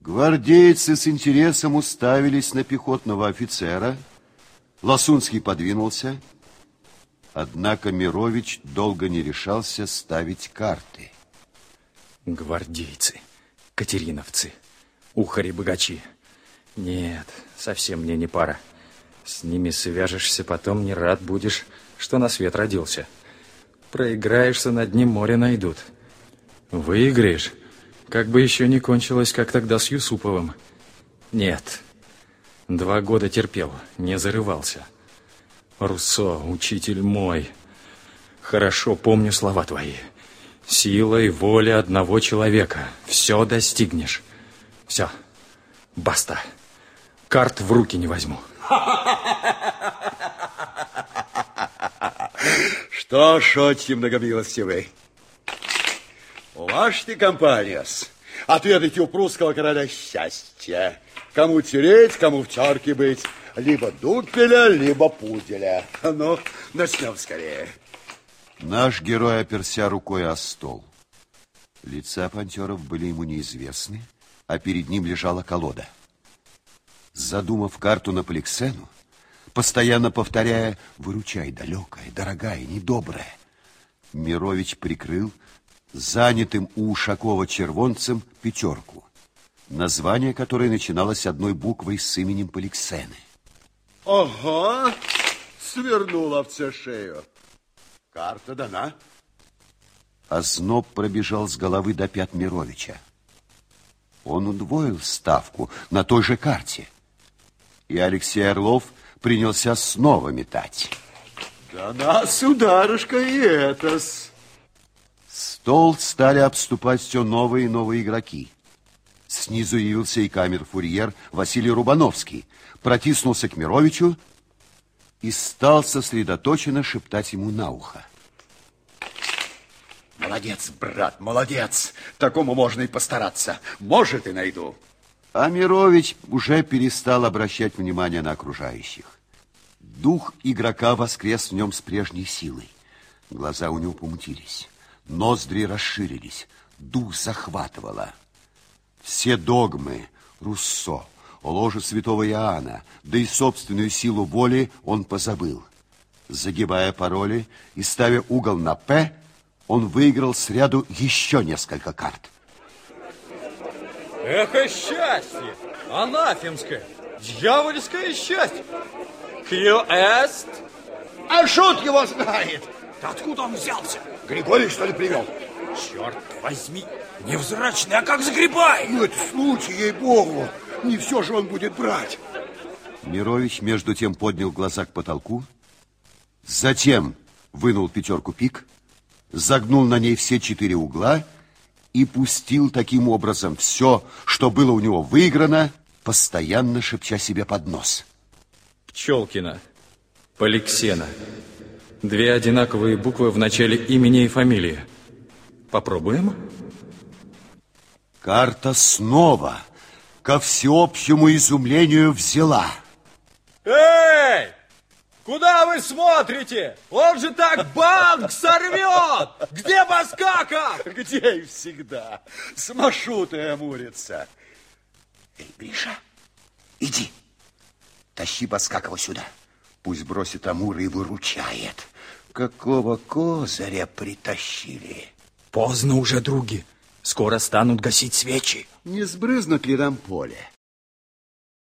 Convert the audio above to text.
Гвардейцы с интересом уставились на пехотного офицера. Ласунский подвинулся. Однако Мирович долго не решался ставить карты. Гвардейцы, катериновцы, ухари-богачи. Нет, совсем мне не пара. С ними свяжешься, потом не рад будешь, что на свет родился. Проиграешься, на дне моря найдут. Выиграешь, как бы еще не кончилось, как тогда с Юсуповым. Нет, два года терпел, не зарывался. Руссо, учитель мой, хорошо помню слова твои. Сила и воля одного человека. Все достигнешь. Все. Баста. Карт в руки не возьму. Что ж, очень многомилостивый. Уважьте компания. Отведайте у прусского короля счастья. Кому тереть, кому в чарке быть. Либо дупеля, либо пуделя. Ну, начнем скорее. Наш герой оперся рукой о стол. Лица пантеров были ему неизвестны, а перед ним лежала колода. Задумав карту на Поликсену, постоянно повторяя «Выручай, далекая, дорогая, недобрая», Мирович прикрыл занятым у Ушакова червонцем пятерку, название которой начиналось одной буквой с именем Поликсены. Ага, свернула в шею. Карта дана. Озноб пробежал с головы до пят Мировича. Он удвоил ставку на той же карте. И Алексей Орлов принялся снова метать. Да сударушка, и это-с. Стол стали обступать все новые и новые игроки. Снизу явился и камер-фурьер Василий Рубановский, протиснулся к Мировичу и стал сосредоточенно шептать ему на ухо. Молодец, брат, молодец. Такому можно и постараться. Может, и найду. А Мирович уже перестал обращать внимание на окружающих. Дух игрока воскрес в нем с прежней силой. Глаза у него помутились, ноздри расширились, дух захватывало. Все догмы Руссо, ложе святого Иоанна, да и собственную силу воли он позабыл. Загибая пароли и ставя угол на «П», он выиграл с ряду еще несколько карт. Эх, счастье! Анафемское! Дьявольское счастье! Кью эст? А шут его знает! Да откуда он взялся? Григорий, что ли, привел? Черт возьми! Невзрачный, а как загребай! Ну, это случай, ей-богу! Не все же он будет брать. Мирович между тем поднял глаза к потолку, затем вынул пятерку пик, загнул на ней все четыре угла и пустил таким образом все, что было у него выиграно, постоянно шепча себе под нос. Пчелкина, Поликсена. Две одинаковые буквы в начале имени и фамилии. Попробуем? Карта снова ко всеобщему изумлению взяла. Эй! Куда вы смотрите? Он же так банк сорвет! Где Баскака? Где и всегда. Смашутая мурится. Эй, Гриша, иди. Тащи Баскакова сюда. Пусть бросит Амура и выручает. Какого козыря притащили? Поздно уже, други. Скоро станут гасить свечи. Не сбрызнут ли нам поле?